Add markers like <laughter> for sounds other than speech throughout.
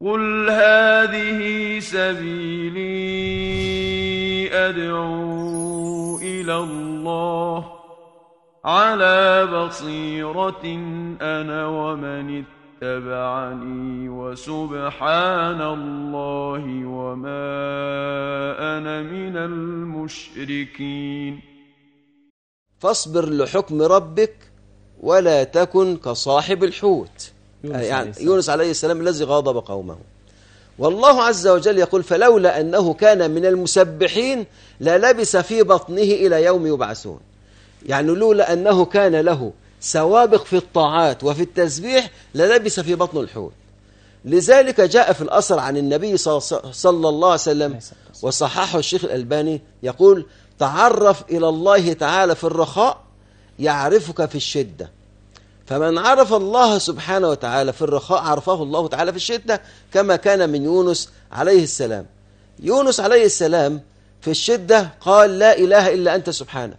قل هذه سبيلي أدعو إلى الله على بصيرة أنا ومن اتبعني وسبحان الله وما أنا من المشركين فاصبر لحكم ربك ولا تكن كصاحب الحوت. يونس عليه يعني السلام. يونس عليه السلام الذي غاضب قومه. والله عز وجل يقول فلولا أنه كان من المسبحين للبس في بطنه إلى يوم يبعثون. يعني لولا أنه كان له سوابق في الطاعات وفي التسبيح للبس في بطن الحوت. لذلك جاء في الأثر عن النبي صلى صلى الله عليه وسلم وصححه الشيخ الألباني يقول تعرف إلى الله تعالى في الرخاء يعرفك في الشدة. فمن عرف الله سبحانه وتعالى في الرخاء عرفه الله تعالى في الشدة كما كان من يونس عليه السلام يونس عليه السلام في الشدة قال لا إله إلا أنت سبحانك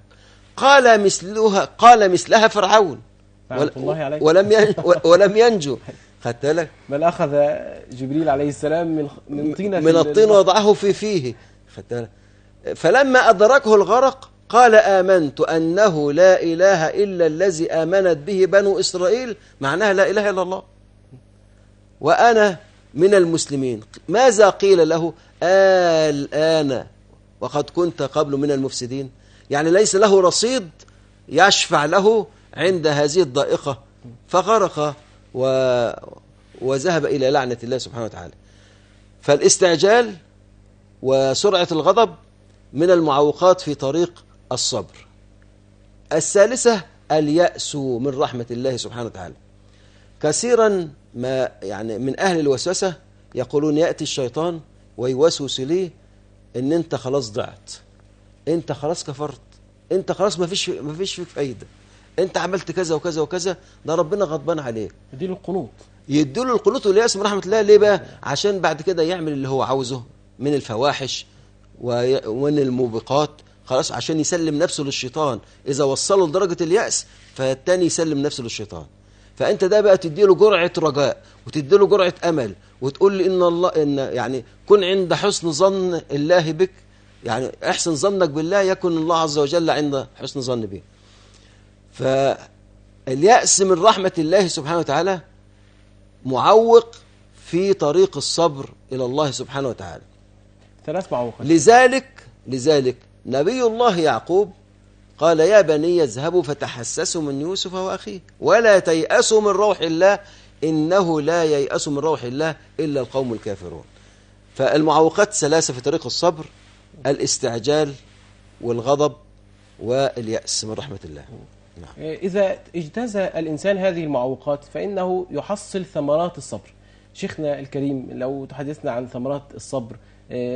قال مثلها قال مثلها فرعون. ولم ولم ينجو خدت بالك بل أخذ جبريل عليه السلام من من طينة من الطين. وضعه في فيه خدت بالك؟ فلما أدركه الغرق قال آمنت أنه لا إله إلا الذي آمنت به بنو إسرائيل معناها لا إله إلا الله. وأنا من المسلمين. ماذا قيل له؟ الآن وقد كنت قبل من المفسدين. يعني ليس له رصيد يشفع له عند هذه الضائقة. فغرق و... وذهب إلى لعنة الله سبحانه وتعالى. فالاستعجال وسرعة الغضب من المعوقات في طريق الصبر. الثالثة اليأس من رحمة الله سبحانه وتعالى. كثيرا ما يعني من أهل الوسوسة يقولون يأتي الشيطان ويوسوس ليه إن أنت خلاص ضعت. أنت خلاص كفرت. أنت خلاص ما فيش ما فيش فيك فايدة. أنت عملت كذا وكذا وكذا ده ربنا غضبان عليك دي القنوط. يدوا له القنوط واليأس من رحمة الله. ليه بقى؟ عشان بعد كده يعمل اللي هو عاوزه من الفواحش ومن الموبقات خلاص عشان يسلم نفسه للشيطان. إذا وصله لدرجة اليأس فالتاني يسلم نفسه للشيطان. فأنت ده بقى تدي له جرعة رجاء وتدي له جرعة أمل وتقول لي إن الله إن يعني كن عند حسن ظن الله بك. يعني احسن ظنك بالله يكن الله عز وجل عند حسن ظن به فاليأس من رحمة الله سبحانه وتعالى معوق في طريق الصبر إلى الله سبحانه وتعالى. ثلاث معوقات. لذلك لذلك نبي الله يعقوب قال يا بني اذهبوا فتحسسوا من يوسف وأخيه ولا تيأسوا من روح الله إنه لا ييأس من روح الله إلا القوم الكافرون. فالمعوقات ثلاثة في طريق الصبر الاستعجال والغضب واليأس من رحمة الله. نعم. إذا اجتاز الإنسان هذه المعوقات فإنه يحصل ثمرات الصبر. شيخنا الكريم لو تحدثنا عن ثمرات الصبر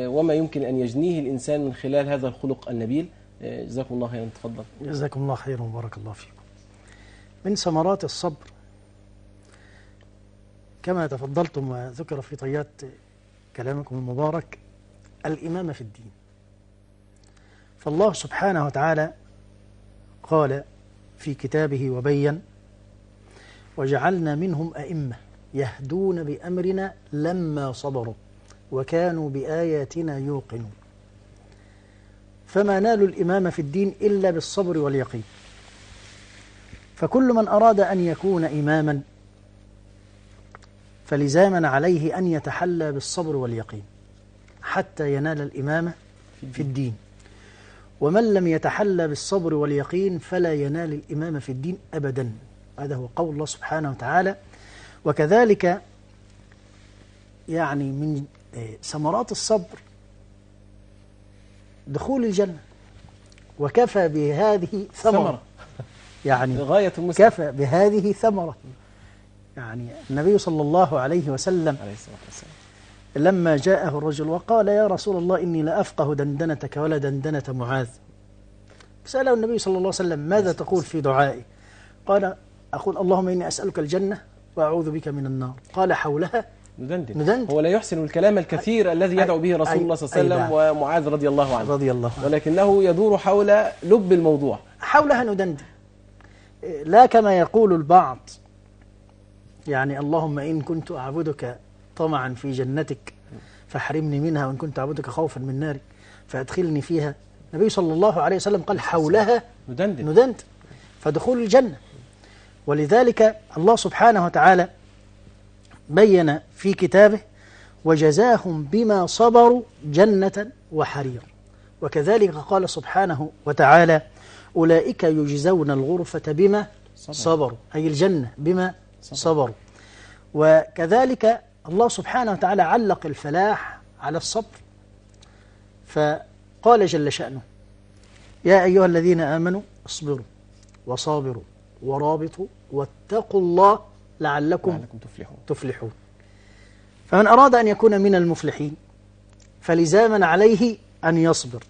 وما يمكن أن يجنيه الإنسان من خلال هذا الخلق النبيل. آه، جزاكم الله خيرا. تفضل. جزاكم الله خيرا وبارك الله فيكم. من ثمرات الصبر. كما تفضلتم وذكر في طيات كلامكم المبارك الإمامة في الدين. فالله سبحانه وتعالى قال في كتابه وبين وجعلنا منهم أئمة يهدون بأمرنا لما صبروا وكانوا بآياتنا يوقنون. فما نالوا الإمامة في الدين إلا بالصبر واليقين. فكل من أراد أن يكون إماما فلزاما عليه أن يتحلى بالصبر واليقين حتى ينال الإمامة في الدين. ومن لم يتحلى بالصبر واليقين فلا ينال الإمامة في الدين أبدا. هذا هو قول الله سبحانه وتعالى. وكذلك يعني من ثمرات الصبر دخول الجنة. وكفى بهذه ثمرة. ثمرة. يعني <laughs> غاية المسلم. كفى بهذه ثمرة. يعني النبي صلى الله عليه وسلم عليه الصلاة والسلام. لما جاءه الرجل وقال يا رسول الله إني لا أفقه دندنتك ولا دندنة معاذ. سأله النبي صلى الله عليه وسلم ماذا تقول في دعائي؟ قال أقول اللهم إني أسألك الجنة وأعوذ بك من النار. قال حولها ندندن. ندندن. هو لا يحسن الكلام الكثير الذي يدعو به رسول أي- الله صلى الله عليه أي وسلم ومعاذ رضي الله عنه. رضي الله عنه. ولكنه يدور حول لب الموضوع. حولها ندندن. لا كما يقول البعض. يعني اللهم إن كنت أعبدك طمعا في جنتك فاحرمني منها وإن كنت أعبدك خوفا من نارك فأدخلني فيها. النبي صلى الله عليه وسلم قال حولها ندندن. ندنت فدخول الجنة. ولذلك الله سبحانه وتعالى بين في كتابه وجزاهم بما صبروا جنة وحرير. وكذلك قال سبحانه وتعالى أولئك يجزون الغرفة بما صبروا. أي الجنة بما صبروا. وكذلك الله سبحانه وتعالى علق الفلاح على الصبر. فقال جل شأنه يا أيها الذين آمنوا اصبروا وصابروا ورابطوا واتقوا الله لعلكم لعلكم تفلحون. تفلحون. فمن أراد أن يكون من المفلحين فلزاما عليه أن يصبر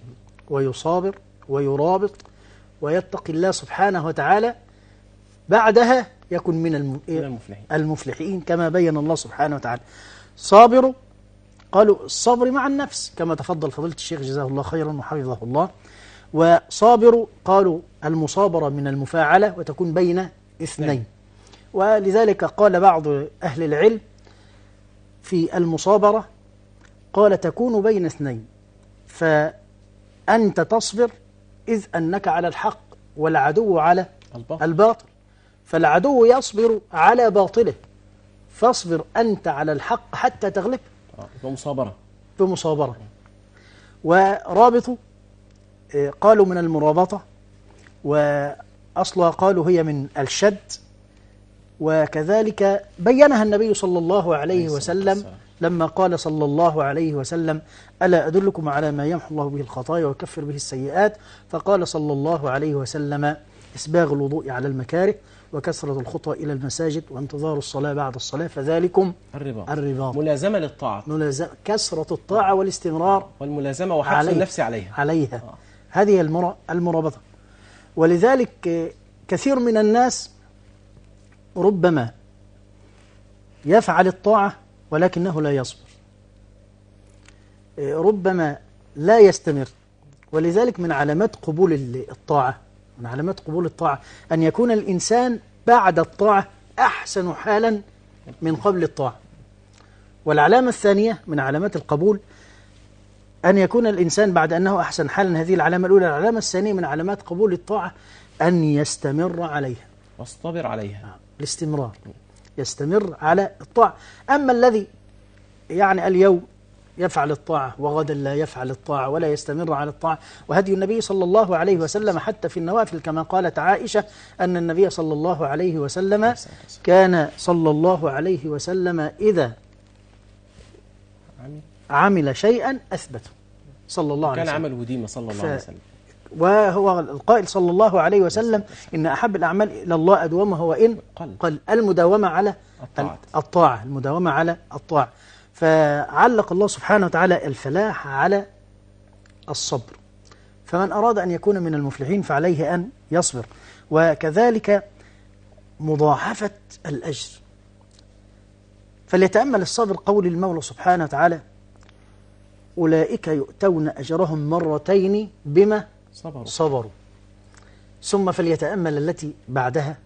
ويصابر ويرابط ويتقي الله سبحانه وتعالى بعدها يكون من الم... من المفلحين. المفلحين كما بين الله سبحانه وتعالى. صابروا قالوا الصبر مع النفس كما تفضل فضيلة الشيخ جزاه الله خيرا وحفظه الله. وصابروا قالوا المصابرة من المفاعلة وتكون بين اثنين. ولذلك قال بعض أهل العلم في المصابرة قال تكون بين اثنين فأنت تصبر إذ أنك على الحق والعدو على الباطل. الباطل فالعدو يصبر على باطله فاصبر أنت على الحق حتى تغلب آه، يبقى مصابرة بمصابرة. ورابطوا آه، قالوا من المرابطة وأصلها قالوا هي من الشد وكذلك بينها النبي صلى الله عليه وسلم. لما قال صلى الله عليه وسلم ألا أدلكم على ما يمحو الله به الخطايا ويكفر به السيئات؟ فقال صلى الله عليه وسلم إسباغ الوضوء على المكاره وكثرة الخطى إلى المساجد وانتظار الصلاة بعد الصلاة فذلكم الرباط. الرباط. ملازمة للطاعة. ملازم كثرة الطاعة والاستمرار والملازمة وحبس عليه. النفس عليها. عليها. آه. هذه المر- المرابطة. ولذلك كثير من الناس ربما يفعل الطاعة ولكنه لا يصبر. آه، ربما لا يستمر. ولذلك من علامات قبول ال- الطاعة من علامات قبول الطاعة أن يكون الإنسان بعد الطاعة أحسن حالا من قبل الطاعة. والعلامة الثانية من علامات القبول أن يكون الإنسان بعد أنه أحسن حالا هذه العلامة الأولى. العلامة الثانية من علامات قبول الطاعة أن يستمر عليها. واصطبر عليها. الاستمرار يستمر على الطاعة. أما الذي يعني اليوم يفعل الطاعة وغدا لا يفعل الطاعة ولا يستمر على الطاعة وهدي النبي صلى الله عليه وسلم حتى في النوافل كما قالت عائشة أن النبي صلى الله عليه وسلم كان صلى الله عليه وسلم إذا عمل- عمل شيئا أثبته. صلى الله عليه كان وسلم. عمله ديما صلى الله عليه وسلم. وهو القائل صلى الله عليه وسلم إن أحب الأعمال إلى الله أدومها وإن قل المداومة على. الطاعة المداومة على الطاعة. فعلق الله سبحانه وتعالى الفلاح على الصبر. فمن أراد أن يكون من المفلحين فعليه أن يصبر. وكذلك مضاعفة الأجر. فليتأمل الصبر قول المولى سبحانه وتعالى أولئك يؤتون أجرهم مرتين بما صبروا. صبروا. ثم فليتأمل التي بعدها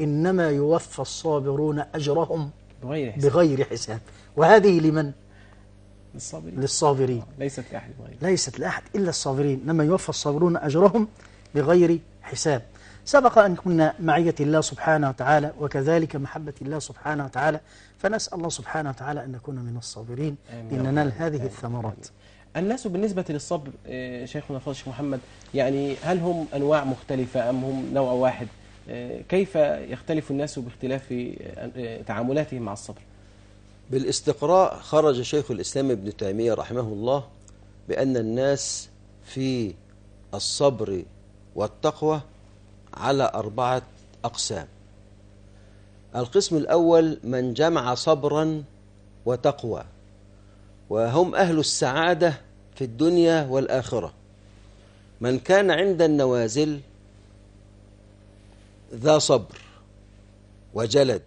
إنما يوفى الصابرون أجرهم بغير حساب. بغير حساب. وهذه لمن؟ للصابرين. للصابرين. ليست لأحد غيره ليست لأحد إلا الصابرين. إنما يوفى الصابرون أجرهم بغير حساب. سبق أن كنا معية الله سبحانه وتعالى وكذلك محبة الله سبحانه وتعالى. فنسأل الله سبحانه وتعالى أن نكون من الصابرين. لننال هذه الثمرات. الناس بالنسبة للصبر آه، شيخنا الفاضل محمد يعني هل هم أنواع مختلفة أم هم نوع واحد؟ آه، كيف يختلف الناس باختلاف آه، تعاملاتهم مع الصبر؟ بالاستقراء خرج شيخ الإسلام ابن تيمية رحمه الله بأن الناس في الصبر والتقوى على أربعة أقسام. القسم الأول من جمع صبرا وتقوى. وهم أهل السعادة في الدنيا والآخرة. من كان عند النوازل ذا صبر وجلد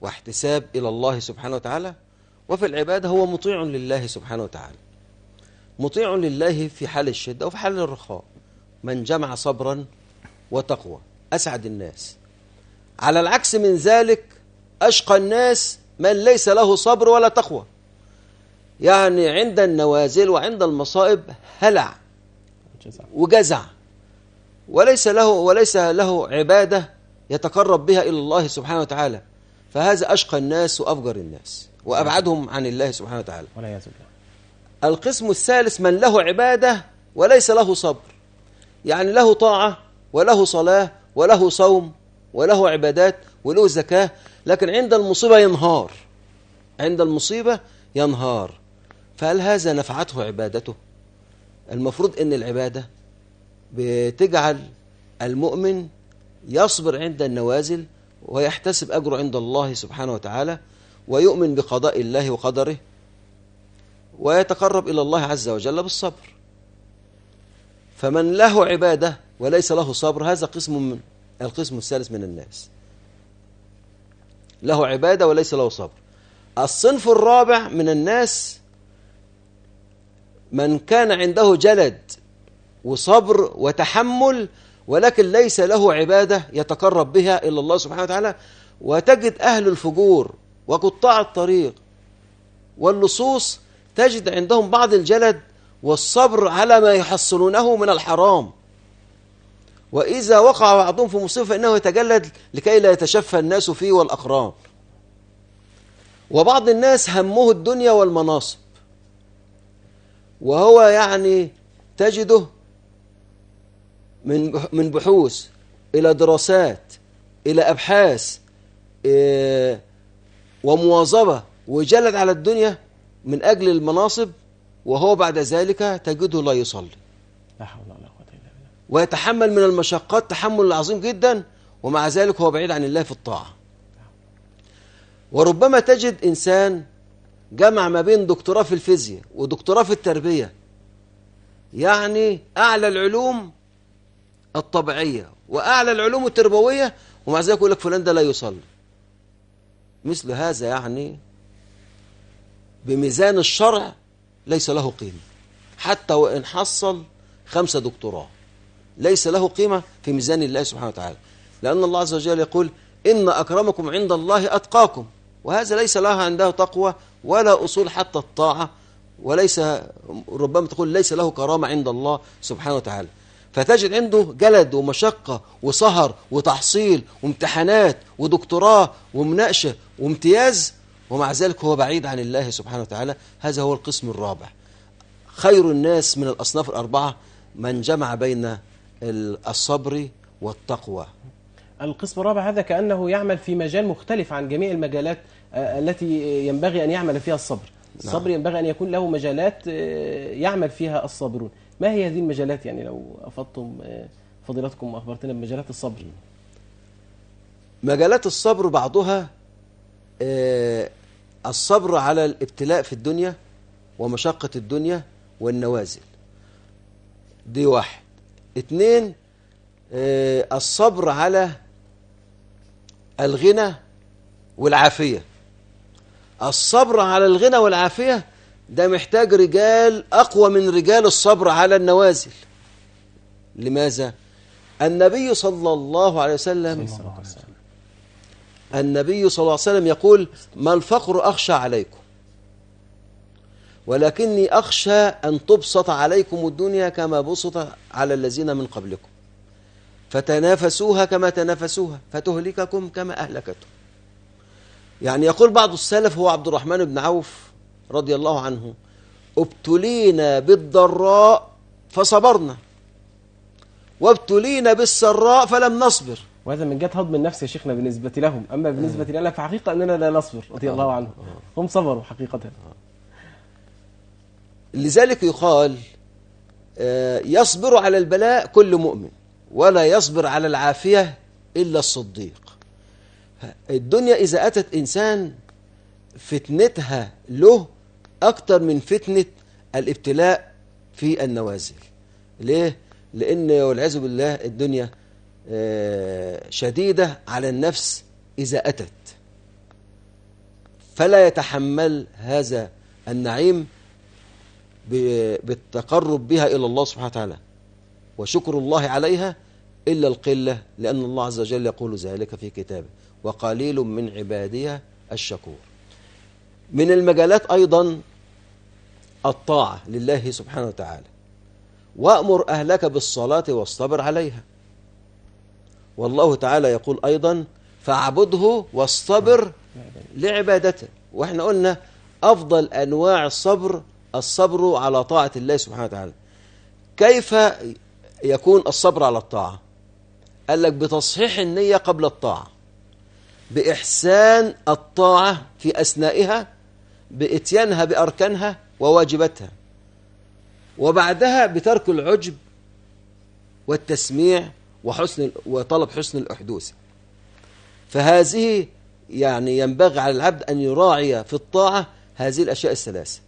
واحتساب إلى الله سبحانه وتعالى وفي العبادة هو مطيع لله سبحانه وتعالى. مطيع لله في حال الشدة وفي حال الرخاء. من جمع صبرا وتقوى. أسعد الناس. على العكس من ذلك أشقى الناس من ليس له صبر ولا تقوى. يعني عند النوازل وعند المصائب هلع. وجزع. وليس له وليس له عبادة يتقرب بها إلى الله سبحانه وتعالى. فهذا أشقى الناس وأفجر الناس وأبعدهم عن الله سبحانه وتعالى. القسم الثالث من له عبادة وليس له صبر. يعني له طاعة وله صلاة وله صوم وله عبادات وله زكاة لكن عند المصيبة ينهار. عند المصيبة ينهار. فهل هذا نفعته عبادته؟ المفروض إن العبادة بتجعل المؤمن يصبر عند النوازل ويحتسب أجره عند الله سبحانه وتعالى ويؤمن بقضاء الله وقدره ويتقرب إلى الله عز وجل بالصبر. فمن له عبادة وليس له صبر هذا قسم من القسم الثالث من الناس. له عبادة وليس له صبر. الصنف الرابع من الناس من كان عنده جلد وصبر وتحمل ولكن ليس له عبادة يتقرب بها إلى الله سبحانه وتعالى. وتجد أهل الفجور وقطاع الطريق واللصوص تجد عندهم بعض الجلد والصبر على ما يحصلونه من الحرام. وإذا وقع بعضهم في مصيبة فإنه يتجلد لكي لا يتشفى الناس فيه والأقران. وبعض الناس همه الدنيا والمناصب. وهو يعني تجده من من بحوث إلى دراسات إلى أبحاث إيه، ومواظبة وجلد على الدنيا من أجل المناصب وهو بعد ذلك تجده لا يصلي. لا حول ولا قوة إلا بالله. ويتحمل من المشقات تحمل عظيم جدا ومع ذلك هو بعيد عن الله في الطاعة. وربما تجد إنسان جمع ما بين دكتوراه في الفيزياء ودكتوراه في التربية. يعني أعلى العلوم الطبيعية وأعلى العلوم التربوية ومع ذلك يقول لك فلان ده لا يصلي. مثل هذا يعني بميزان الشرع ليس له قيمة. حتى وإن حصل خمسة دكتوراه ليس له قيمة في ميزان الله سبحانه وتعالى. لأن الله عز وجل يقول إن أكرمكم عند الله أتقاكم. وهذا ليس له عنده تقوى ولا أصول حتى الطاعة وليس ربما تقول ليس له كرامة عند الله سبحانه وتعالى. فتجد عنده جلد ومشقة وسهر وتحصيل وامتحانات ودكتوراه ومناقشة وامتياز ومع ذلك هو بعيد عن الله سبحانه وتعالى. هذا هو القسم الرابع. خير الناس من الأصناف الأربعة من جمع بين الصبر والتقوى. القسم الرابع هذا كأنه يعمل في مجال مختلف عن جميع المجالات التي ينبغي أن يعمل فيها الصبر. الصبر ينبغي أن يكون له مجالات آه، يعمل فيها الصابرون. ما هي هذه المجالات يعني لو أفضتم آه، فضيلتكم وأخبرتنا بمجالات الصبر؟ مجالات الصبر بعضها آه، الصبر على الابتلاء في الدنيا ومشقة الدنيا والنوازل. دي واحد. اتنين آه، الصبر على الغنى والعافية. الصبر على الغنى والعافية ده محتاج رجال أقوى من رجال الصبر على النوازل. لماذا؟ النبي صلى الله عليه وسلم النبي صلى الله عليه وسلم يقول ما الفقر أخشى عليكم ولكني أخشى أن تبسط عليكم الدنيا كما بسط على الذين من قبلكم. فتنافسوها كما تنافسوها فتهلككم كما أهلكتهم يعني يقول بعض السلف هو عبد الرحمن بن عوف رضي الله عنه ابتلينا بالضراء فصبرنا وابتلينا بالسراء فلم نصبر. وهذا من جهة هضم النفس يا شيخنا بالنسبة لهم أما بالنسبة لنا فحقيقة أننا لا نصبر رضي الله عنهم هم صبروا حقيقة. لذلك يقال آه، يصبر على البلاء كل مؤمن ولا يصبر على العافية إلا الصديق. الدنيا إذا أتت إنسان فتنتها له أكتر من فتنة الابتلاء في النوازل. ليه؟ لأن والعياذ بالله الدنيا آه، شديدة على النفس إذا أتت. فلا يتحمل هذا النعيم بالتقرب بها إلى الله سبحانه وتعالى. وشكر الله عليها إلا القلة لأن الله عز وجل يقول ذلك في كتابه. وقليل من عبادي الشكور. من المجالات أيضا الطاعة لله سبحانه وتعالى. وأمر أهلك بالصلاة واصطبر عليها. والله تعالى يقول أيضا فاعبده واصطبر لعبادته. وإحنا قلنا أفضل أنواع الصبر الصبر على طاعة الله سبحانه وتعالى. كيف يكون الصبر على الطاعة؟ قال لك بتصحيح النية قبل الطاعة. بإحسان الطاعة في أثنائها بإتيانها بأركانها وواجباتها. وبعدها بترك العجب والتسميع وحسن وطلب حسن الأحدوث. فهذه يعني ينبغي على العبد أن يراعي في الطاعة هذه الأشياء الثلاثة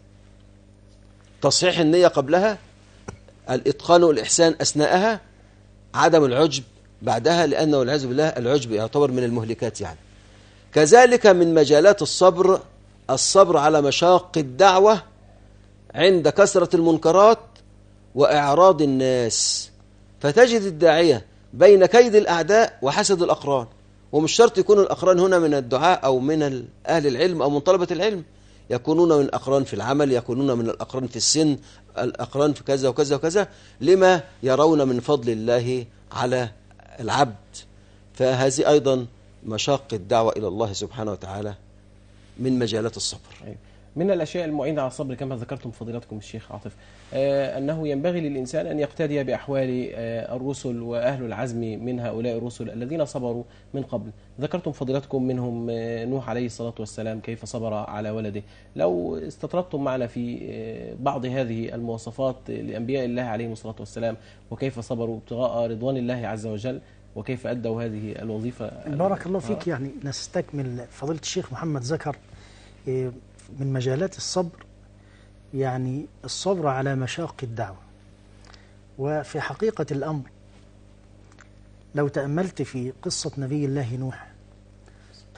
تصحيح النية قبلها الإتقان والإحسان أثناءها عدم العجب بعدها لأنه والعياذ بالله العجب يعتبر من المهلكات يعني. كذلك من مجالات الصبر الصبر على مشاق الدعوة عند كثرة المنكرات وإعراض الناس. فتجد الداعية بين كيد الأعداء وحسد الأقران. ومش شرط يكون الأقران هنا من الدعاء أو من أهل العلم أو من طلبة العلم. يكونون من الأقران في العمل يكونون من الأقران في السن الأقران في كذا وكذا وكذا. لما يرون من فضل الله على العبد. فهذه أيضا مشاق الدعوة إلى الله سبحانه وتعالى من مجالات الصبر. أيوة. من الأشياء المعينة على الصبر كما ذكرتم فضيلتكم الشيخ عاطف آه أنه ينبغي للإنسان أن يقتدي بأحوال آه الرسل وأهل العزم من هؤلاء الرسل الذين صبروا من قبل. ذكرتم فضيلتكم منهم آه نوح عليه الصلاة والسلام كيف صبر على ولده. لو استطردتم معنا في بعض هذه المواصفات لأنبياء الله عليهم الصلاة والسلام وكيف صبروا ابتغاء رضوان الله عز وجل وكيف أدوا هذه الوظيفة؟ بارك الله فيك. يعني نستكمل. فضيلة الشيخ محمد ذكر إيه، من مجالات الصبر. يعني الصبر على مشاق الدعوة. وفي حقيقة الأمر لو تأملت في قصة نبي الله نوح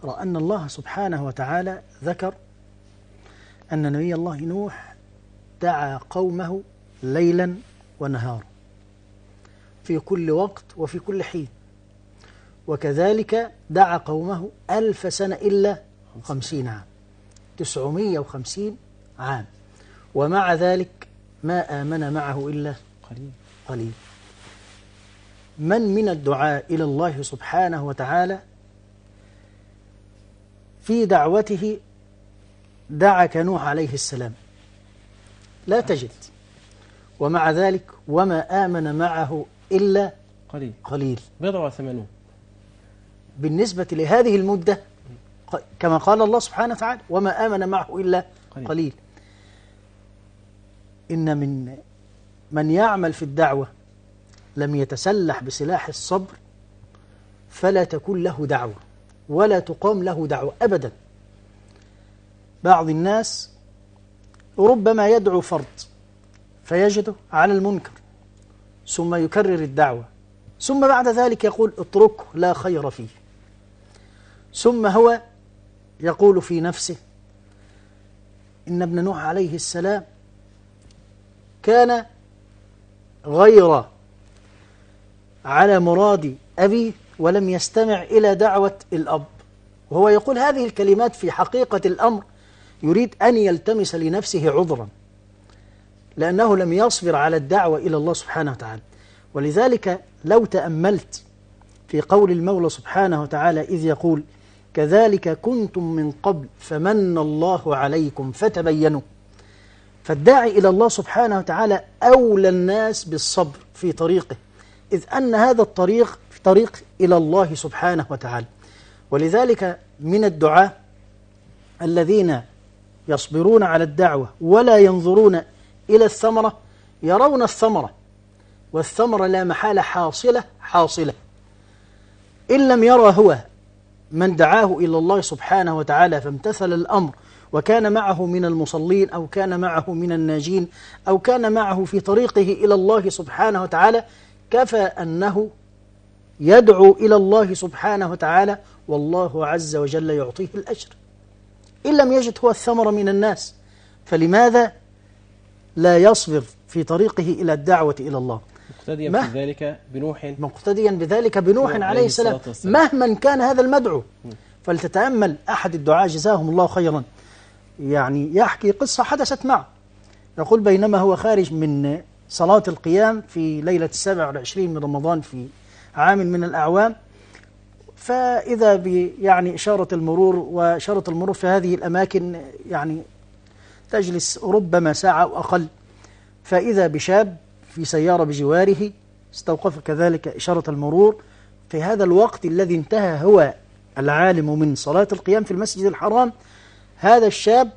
ترى أن الله سبحانه وتعالى ذكر أن نبي الله نوح دعا قومه ليلا ونهارا في كل وقت وفي كل حين. وكذلك دعا قومه ألف سنة إلا خمسين عام. تسعمية وخمسين عام. ومع ذلك ما آمن معه إلا قليل. قليل. من من الدعاء إلى الله سبحانه وتعالى؟ في دعوته دعا كنوح عليه السلام. لا تجد. ومع ذلك وما آمن معه إلا قليل. قليل. بضع وثمانون. بالنسبة لهذه المدة كما قال الله سبحانه وتعالى وما آمن معه إلا قليل. قليل. إن من من يعمل في الدعوة لم يتسلح بسلاح الصبر فلا تكون له دعوة ولا تقام له دعوة أبدا. بعض الناس ربما يدعو فرد فيجده على المنكر ثم يكرر الدعوة ثم بعد ذلك يقول اتركه لا خير فيه. ثم هو يقول في نفسه إن ابن نوح عليه السلام كان غير على مراد أبيه ولم يستمع إلى دعوة الأب. وهو يقول هذه الكلمات في حقيقة الأمر يريد أن يلتمس لنفسه عذرا لأنه لم يصبر على الدعوة إلى الله سبحانه وتعالى. ولذلك لو تأملت في قول المولى سبحانه وتعالى إذ يقول كذلك كنتم من قبل فمن الله عليكم فتبينوا. فالداعي إلى الله سبحانه وتعالى أولى الناس بالصبر في طريقه إذ أن هذا الطريق طريق إلى الله سبحانه وتعالى. ولذلك من الدعاء الذين يصبرون على الدعوة ولا ينظرون إلى الثمرة يرون الثمرة والثمرة لا محالة حاصلة حاصلة. إن لم يرى هو من دعاه إلى الله سبحانه وتعالى فامتثل الأمر وكان معه من المصلين أو كان معه من الناجين أو كان معه في طريقه إلى الله سبحانه وتعالى كفى أنه يدعو إلى الله سبحانه وتعالى والله عز وجل يعطيه الأجر. إن لم يجد هو الثمر من الناس فلماذا لا يصبر في طريقه إلى الدعوة إلى الله؟ مقتديا ما- في ذلك بنوح. مقتديا بذلك بنوح عليه السلام. مهما كان هذا المدعو. فلتتأمل أحد الدعاء جزاهم الله خيرا. يعني يحكي قصة حدثت معه. يقول بينما هو خارج من صلاة القيام في ليلة السابع والعشرين من رمضان في عام من الأعوام. فإذا يعني إشارة المرور وإشارة المرور في هذه الأماكن يعني تجلس ربما ساعة أو أقل. فإذا بشاب في سيارة بجواره استوقف كذلك إشارة المرور. في هذا الوقت الذي انتهى هو العالم من صلاة القيام في المسجد الحرام هذا الشاب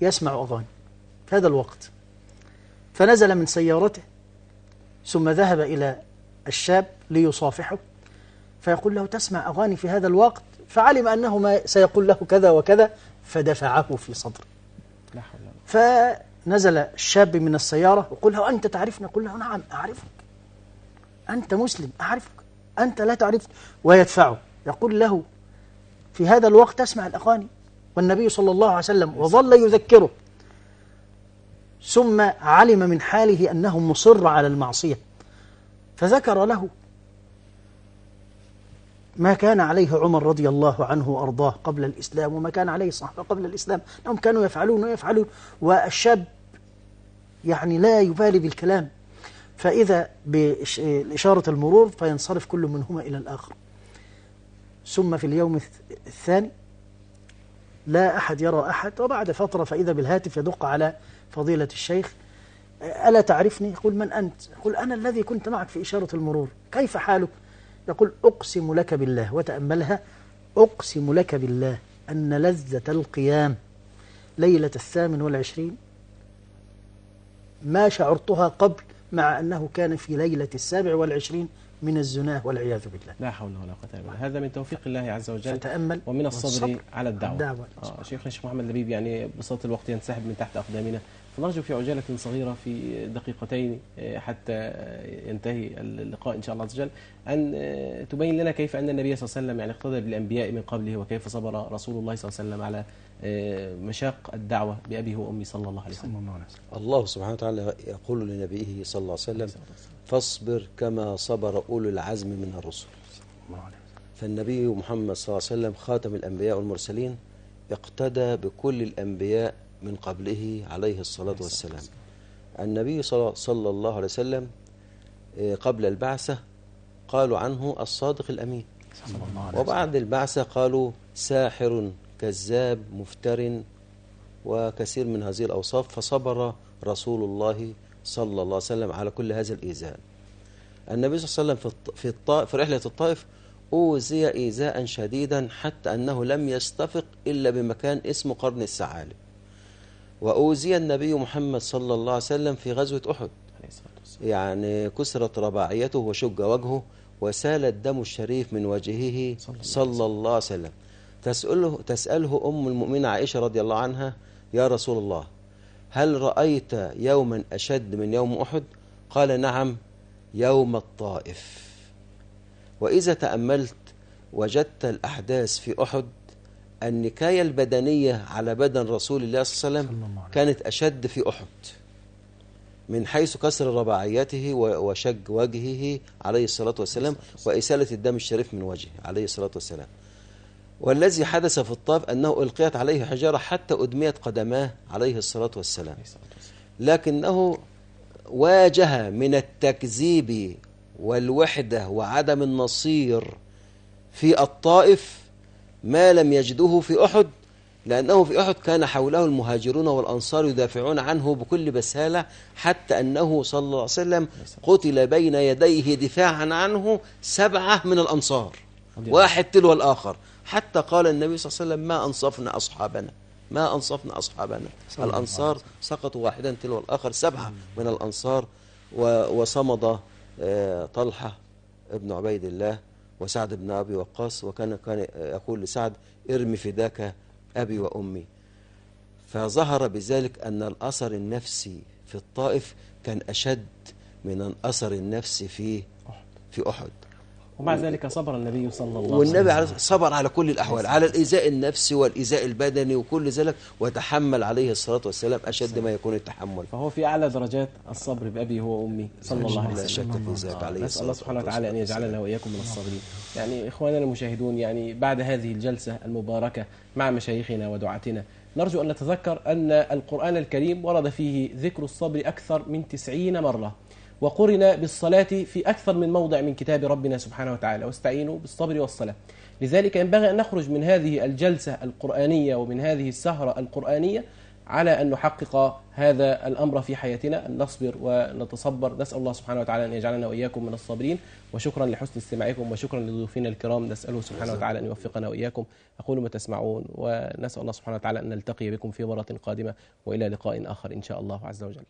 يسمع أغاني. في هذا الوقت فنزل من سيارته ثم ذهب إلى الشاب ليصافحه فيقول له تسمع أغاني في هذا الوقت؟ فعلم أنه ما سيقول له كذا وكذا فدفعه في صدره. فنزل الشاب من السيارة وقل له أنت تعرفني؟ يقول له نعم أعرفك. أنت مسلم أعرفك. أنت لا تعرفني. ويدفعه. يقول له في هذا الوقت تسمع الأغاني. والنبي صلى الله عليه وسلم وظل يذكره. ثم علم من حاله أنه مصر على المعصية. فذكر له ما كان عليه عمر رضي الله عنه وأرضاه قبل الإسلام وما كان عليه الصحابة قبل الإسلام. أنهم كانوا يفعلون ويفعلون. والشاب يعني لا يبالي بالكلام فإذا بإشارة المرور فينصرف كل منهما إلى الآخر ثم في اليوم الث- الثاني لا أحد يرى أحد وبعد فترة فإذا بالهاتف يدق على فضيلة الشيخ ألا تعرفني؟ يقول من أنت؟ يقول أنا الذي كنت معك في إشارة المرور كيف حالك؟ يقول أقسم لك بالله وتأملها أقسم لك بالله أن لذة القيام ليلة الثامن والعشرين ما شعرتها قبل مع أنه كان في ليلة السابع والعشرين من الزناه والعياذ بالله. لا حول ولا قوة إلا بالله. هذا من توفيق الله عز وجل فتأمل ومن الصبر على الدعوة, الدعوة. آه شيخنا الشيخ محمد لبيب يعني بساط الوقت ينسحب من تحت أقدامنا. فنرجو في عجالة صغيرة في دقيقتين آه، حتى آه، ينتهي اللقاء إن شاء الله عز وجل أن آه، تبين لنا كيف أن النبي صلى الله عليه وسلم يعني اقتدى بالأنبياء من قبله وكيف صبر رسول الله صلى الله عليه وسلم على مشاق الدعوة بأبيه وأمي صلى الله عليه وسلم. الله سبحانه وتعالى يقول لنبيه صلى الله عليه وسلم فاصبر كما صبر أولو العزم من الرسل. فالنبي محمد صلى الله عليه وسلم خاتم الأنبياء والمرسلين اقتدى بكل الأنبياء من قبله عليه الصلاة والسلام. النبي صلى صلى الله عليه وسلم آه، قبل البعثة قالوا عنه الصادق الأمين. وبعد البعثة قالوا ساحر كذاب مفتر وكثير من هذه الأوصاف فصبر رسول الله صلى الله عليه وسلم على كل هذا الإيذاء. النبي صلى الله عليه وسلم في الط- في, الط... في رحلة الطائف أوذي إيذاء شديدا حتى أنه لم يستفق إلا بمكان اسمه قرن الثعالب وأوذي النبي محمد صلى الله عليه وسلم في غزوة أحد. يعني كسرت رباعيته وشج وجهه وسال الدم الشريف من وجهه صلى الله صلى الله عليه وسلم. تسأله, تسأله أم المؤمنين عائشة رضي الله عنها يا رسول الله هل رأيت يوما أشد من يوم أحد قال نعم يوم الطائف. وإذا تأملت وجدت الأحداث في أحد النكاية البدنية على بدن رسول الله صلى الله عليه وسلم كانت أشد في أحد من حيث كسر رباعيته وشج وجهه عليه الصلاة والسلام. وإسالة الدم الشريف من وجهه عليه الصلاة والسلام. والذي حدث في الطائف أنه ألقيت عليه حجارة حتى أدميت قدماه عليه الصلاة والسلام. لكنه واجه من التكذيب والوحدة وعدم النصير في الطائف ما لم يجده في أحد لأنه في أحد كان حوله المهاجرون والأنصار يدافعون عنه بكل بسالة حتى أنه صلى الله عليه وسلم قتل بين يديه دفاعا عنه سبعة من الأنصار واحد تلو الآخر. حتى قال النبي صلى الله عليه وسلم ما أنصفنا أصحابنا ما أنصفنا أصحابنا. الأنصار سقطوا واحدا تلو الآخر سبعة من الأنصار وصمد آه، طلحة ابن عبيد الله وسعد بن أبي وقاص وكان كان يقول لسعد ارمي فداك أبي وأمي. فظهر بذلك أن الأثر النفسي في الطائف كان أشد من الأثر النفسي في في أحد. ومع ذلك صبر النبي صلى الله عليه وسلم. والنبي عليه الصلاة صبر على كل الأحوال على الإيذاء النفسي والإيذاء البدني وكل ذلك وتحمل عليه الصلاة والسلام أشد ما يكون التحمل. فهو في أعلى درجات الصبر بأبي هو وأمي صلى الله عليه لا وسلم شك في ذلك عليه نسأل الله الصلاة سبحانه وتعالى أن. يجعلنا وإياكم من الصابرين. يعني إخواننا المشاهدون يعني بعد هذه الجلسة المباركة مع مشايخنا ودعاتنا نرجو أن نتذكر أن القرآن الكريم ورد فيه ذكر الصبر أكثر من تسعين مرة. وقرن بالصلاة في أكثر من موضع من كتاب ربنا سبحانه وتعالى واستعينوا بالصبر والصلاة. لذلك ينبغي أن نخرج من هذه الجلسة القرآنية ومن هذه السهرة القرآنية على أن نحقق هذا الأمر في حياتنا أن نصبر ونتصبر. نسأل الله سبحانه وتعالى أن يجعلنا وإياكم من الصابرين. وشكرا لحسن استماعكم وشكرا لضيوفنا الكرام. نسأله سبحانه وتعالى أن يوفقنا وإياكم. أقول ما تسمعون ونسأل الله سبحانه وتعالى أن نلتقي بكم في مرة قادمة وإلى لقاء آخر إن شاء الله عز وجل.